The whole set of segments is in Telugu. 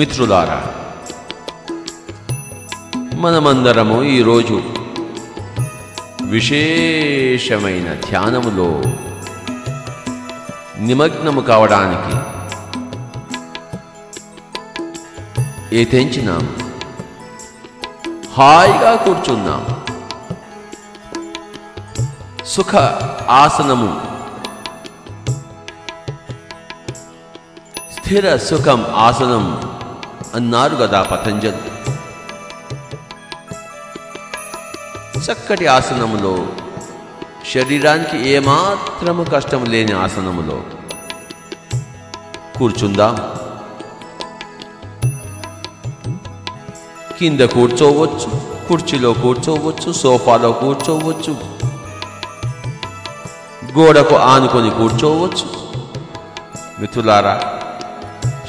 మిత్రులారా మనమందరము ఈరోజు విశేషమైన ధ్యానములో నిమగ్నము కావడానికి ఏతెంచినాం హాయిగా కూర్చున్నాం. సుఖ ఆసనము స్థిర సుఖం ఆసనం అన్నారు కదా పతంజలి చక్కటి ఆసనములో శరీరానికి ఏమాత్రము కష్టం లేని ఆసనములో. కూర్చుందాం? కింద కూర్చోవచ్చు కుర్చీలో కూర్చోవచ్చు సోఫాలో కూర్చోవచ్చు గోడకు ఆనుకొని కూర్చోవచ్చు. మిథులారా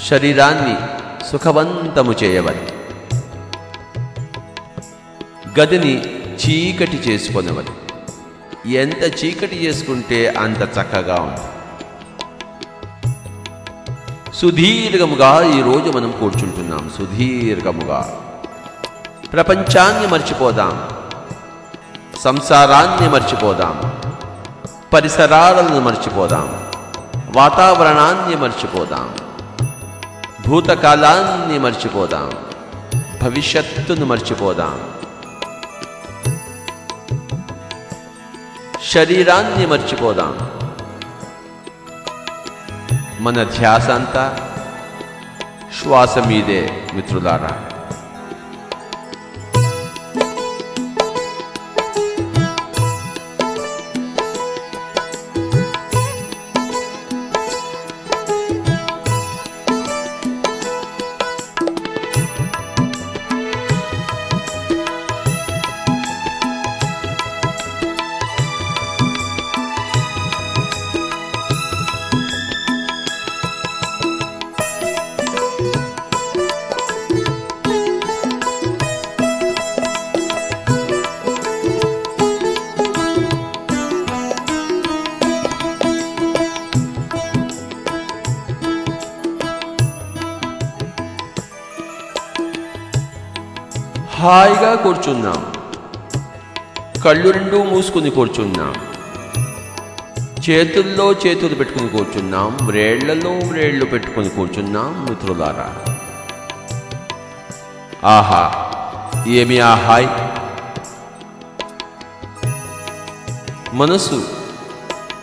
శరీరాన్ని సుఖవంతము చేయవని గదిని చీకటి చేసుకొనవలి. ఎంత చీకటి చేసుకుంటే అంత చక్కగా ఉంది సుదీర్ఘముగా ఈరోజు మనం కూర్చుంటున్నాం. సుదీర్ఘముగా. ప్రపంచాన్ని మర్చిపోదాం. సంసారాన్ని మర్చిపోదాం. పరిసరాలను మర్చిపోదాం. వాతావరణాన్ని మర్చిపోదాం. భూతకాలాన్ని మర్చిపోదాం. భవిష్యత్తును మర్చిపోదాం. శరీరాన్ని మర్చిపోదాం. మన ధ్యాస అంతా శ్వాస మీదే మిత్రులారా. హాయిగా కూర్చున్నాం. కళ్ళు రెండు మూసుకుని కూర్చున్నాం. చేతుల్లో చేతులు పెట్టుకుని కూర్చున్నాం. వ్రేళ్ళలో వ్రేళ్ళు పెట్టుకుని కూర్చున్నాం మిత్రులారా. ఆహా ఏమి ఆ హాయ్? మనసు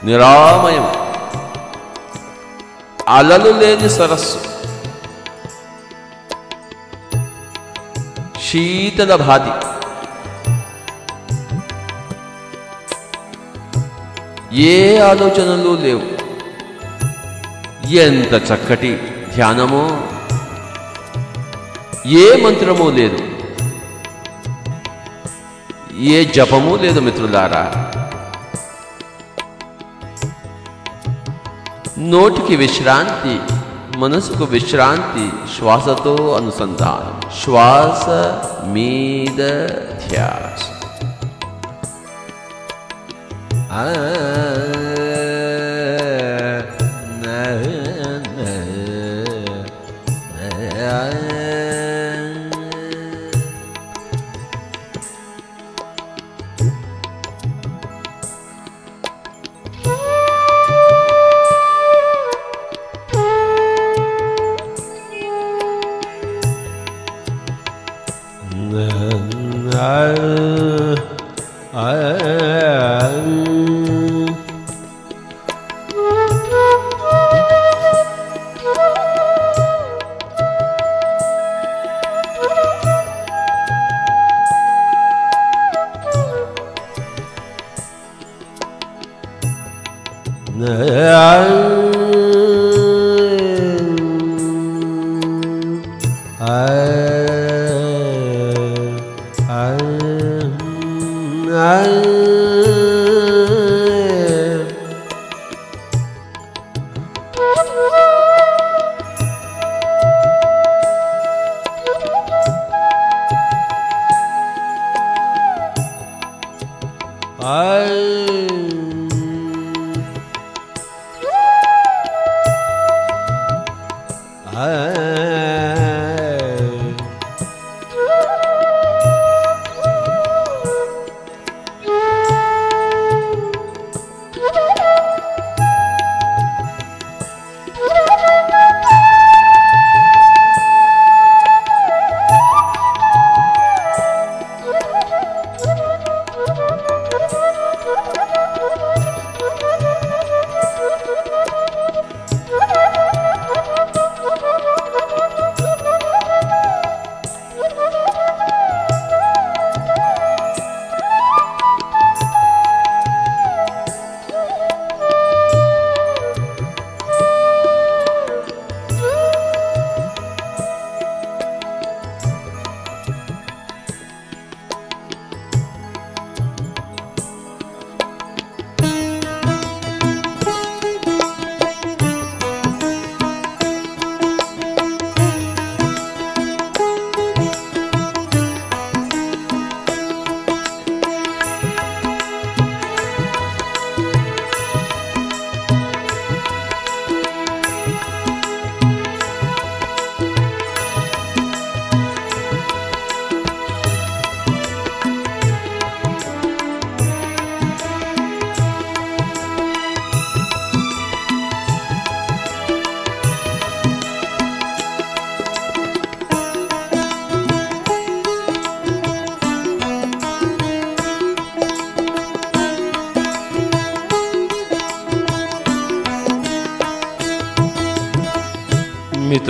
నిరామయం. అలలు లేని సరస్సు. శీతల భాతి ఏ ఆలోచనలు లేవు ఎంత చక్కటి ధ్యానమో ఏ మంత్రమో లేదు ఏ జపము లేదు మిత్రులారా నోటికి విశ్రాంతి మనసుకు విశ్రాంతి శ్వాసతో అనుసంధానం శ్వాస మీద ధ్యాస ఆ, నా,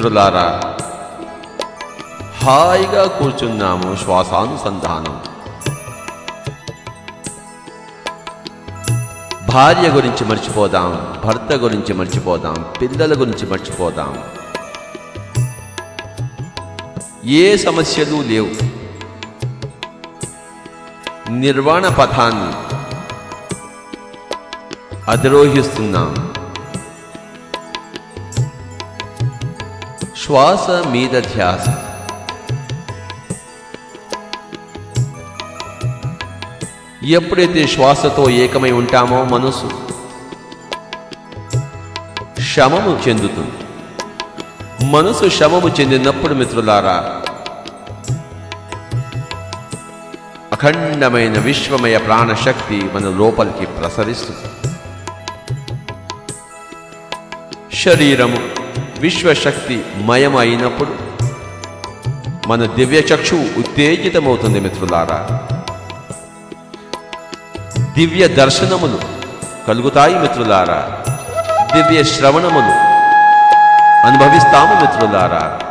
మిత్రులారా హాయిగా కూర్చున్నాము శ్వాసానుసంధానం. భార్య గురించి మర్చిపోదాం భర్త గురించి మర్చిపోదాం పిల్లల గురించి మర్చిపోదాం. ఏ సమస్యలు లేవు. నిర్వాణ పథాన్ని అధిరోహిస్తున్నాం. శ్వాస మీద ధ్యాస. ఎప్పుడైతే శ్వాసతో ఏకమై ఉంటామో మనసు శమము చెందుతుంది. మనసు శమము చెందినప్పుడు మిత్రులారా అఖండమైన విశ్వమయ ప్రాణశక్తి మన లోపలికి ప్రసరిస్తుంది. శరీరము విశ్వశక్తి మయమైనప్పుడు అయినప్పుడు మన దివ్యచక్షు ఉత్తేజితమవుతుంది మిత్రులారా. దివ్య దర్శనములు కలుగుతాయి మిత్రులారా. దివ్య శ్రవణములు అనుభవిస్తాము మిత్రులారా.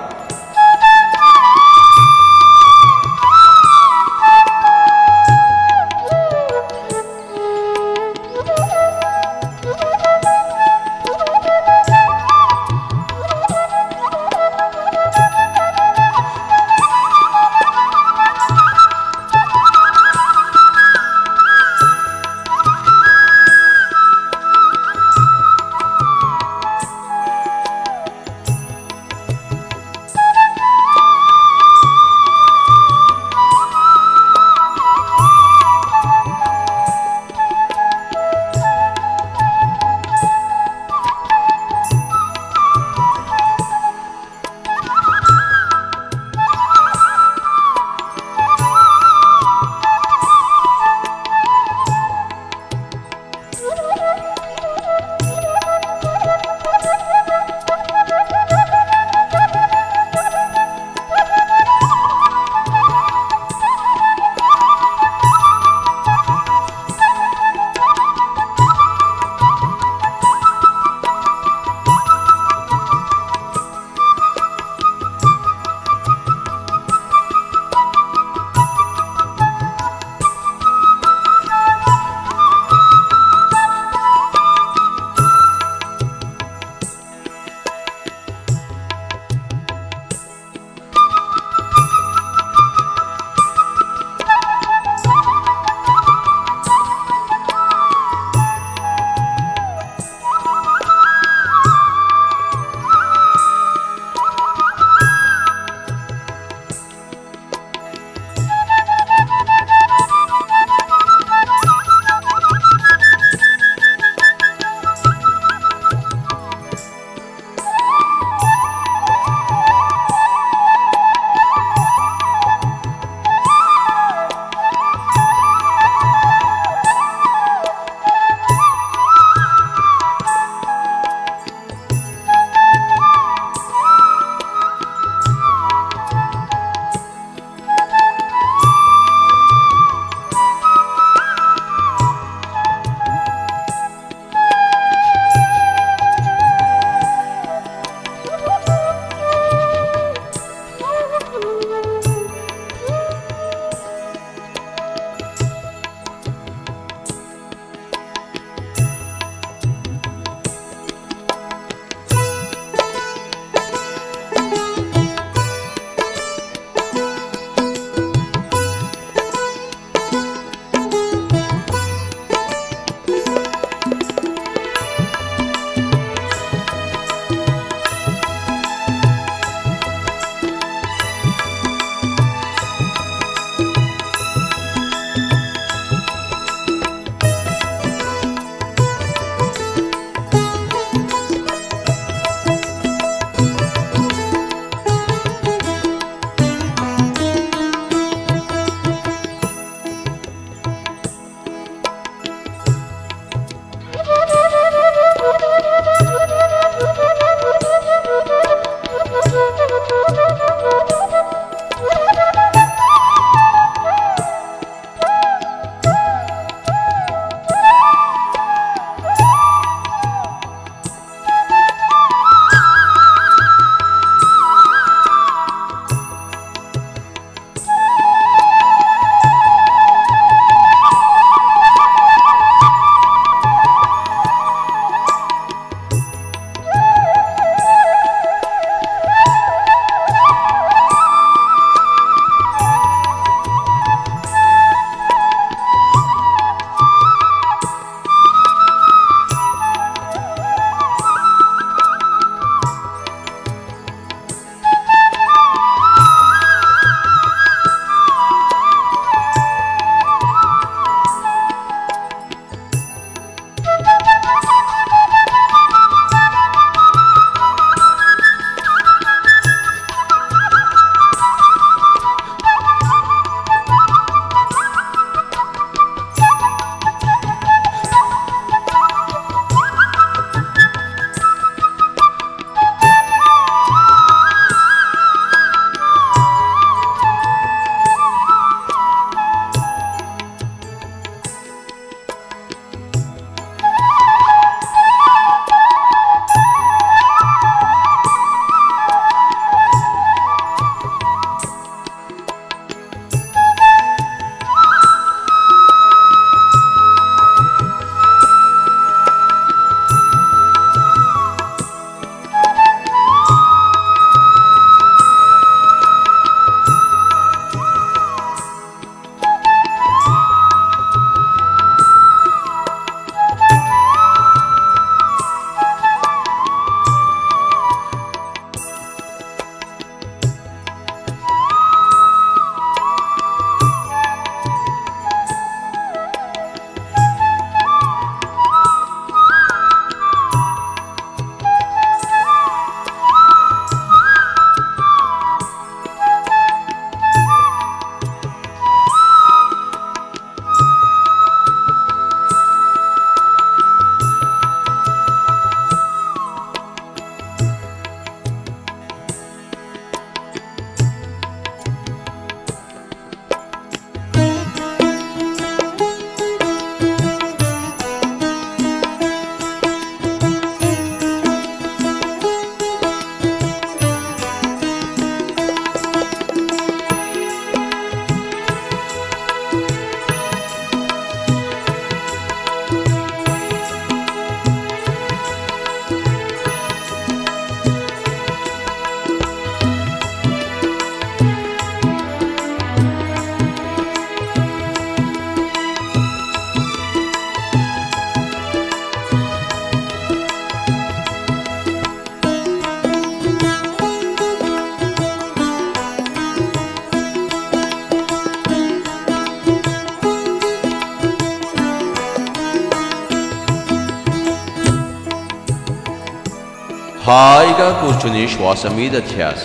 హాయిగా కూర్చుని శ్వాస మీద ధ్యాస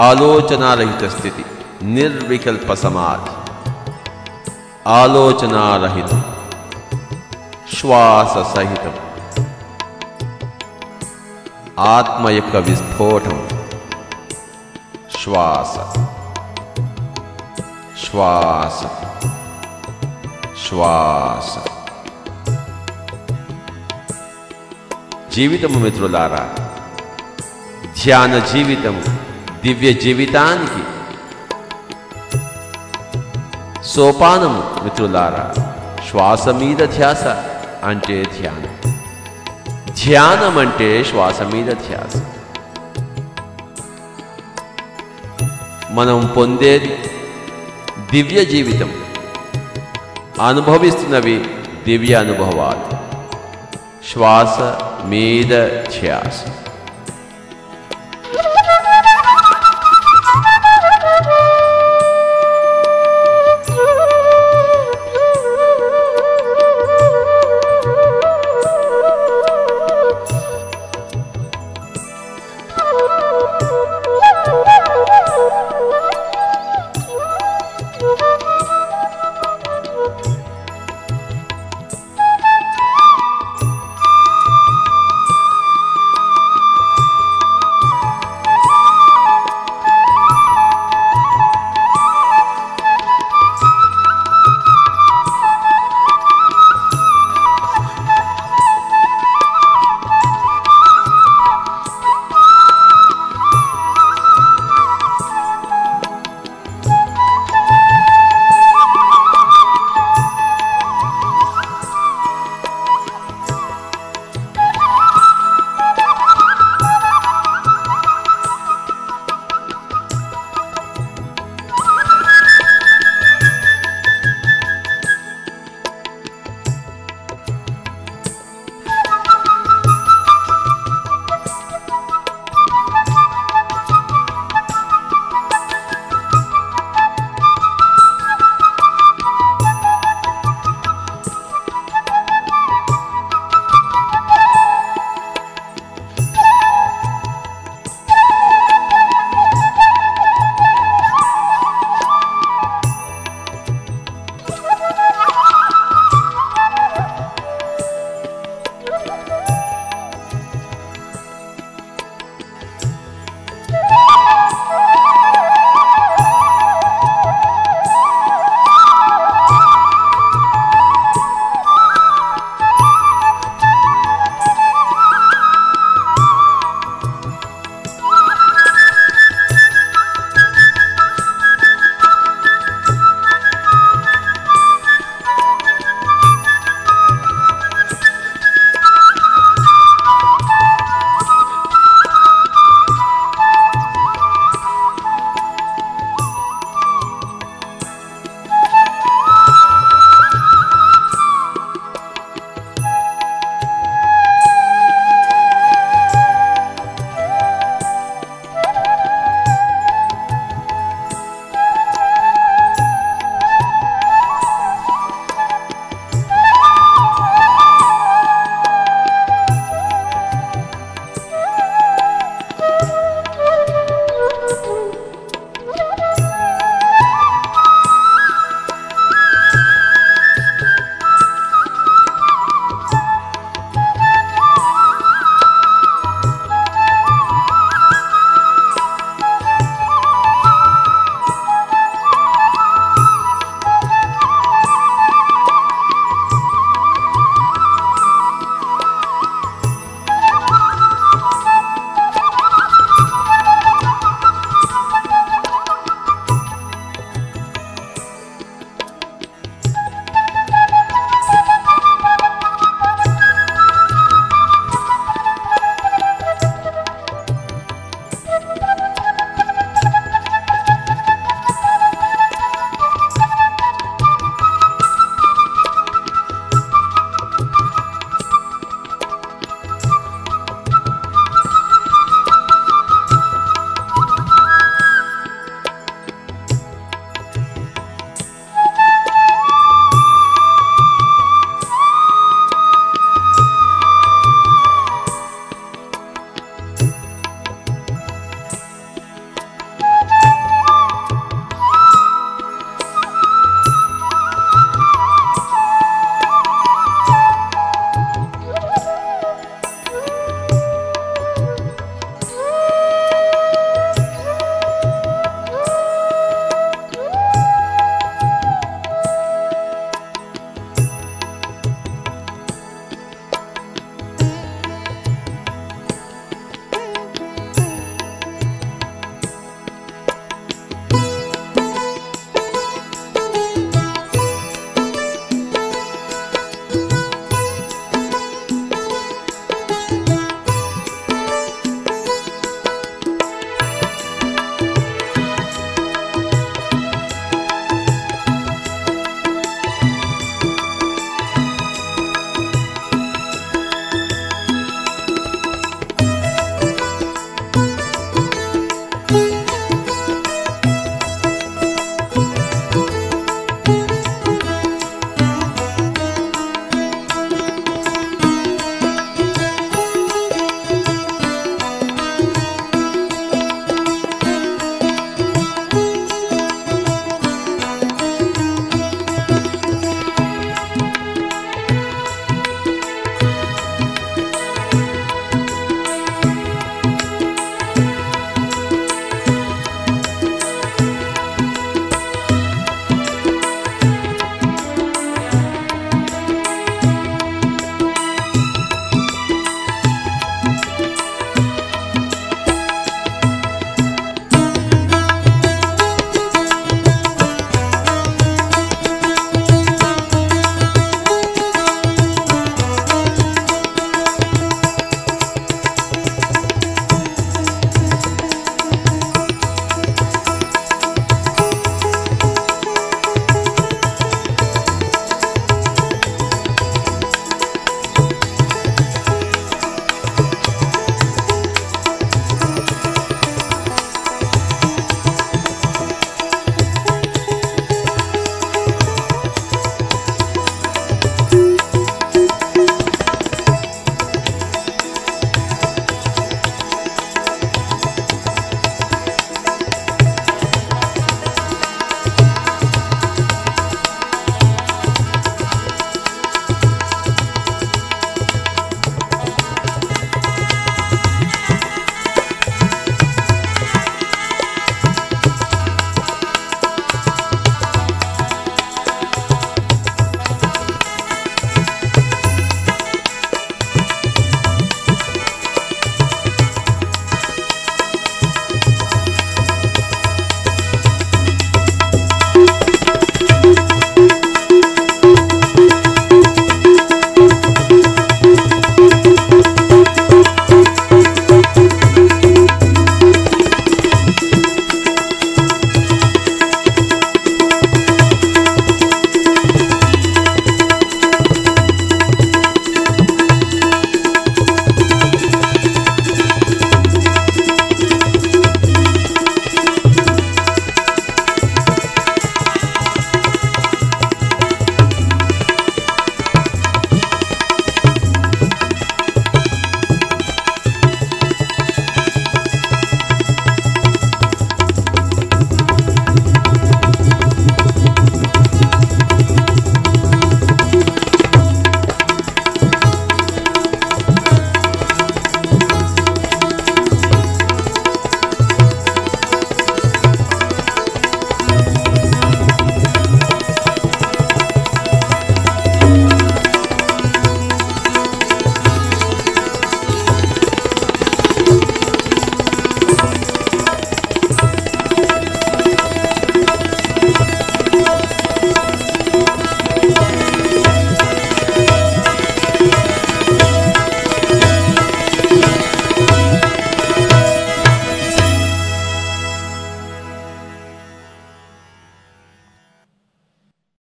ఆలోచనారహిత స్థితి నిర్వికల్ప సమాధి ఆలోచనారహితం శ్వాస సహితం ఆత్మ యొక్క విస్ఫోటం శ్వాస శ్వాస శ్వాస జీవితము మిత్రులారా. ధ్యాన జీవితం దివ్య జీవితానికి సోపానము మిత్రులారా. శ్వాస మీద ధ్యాస అంటే ధ్యానం. ధ్యానం అంటే శ్వాస మీద ధ్యాస. మనం పొందేది దివ్య జీవితం. అనుభవిస్తున్నవి దివ్య అనుభవాలు. శ్వాస మీద ధ్యాస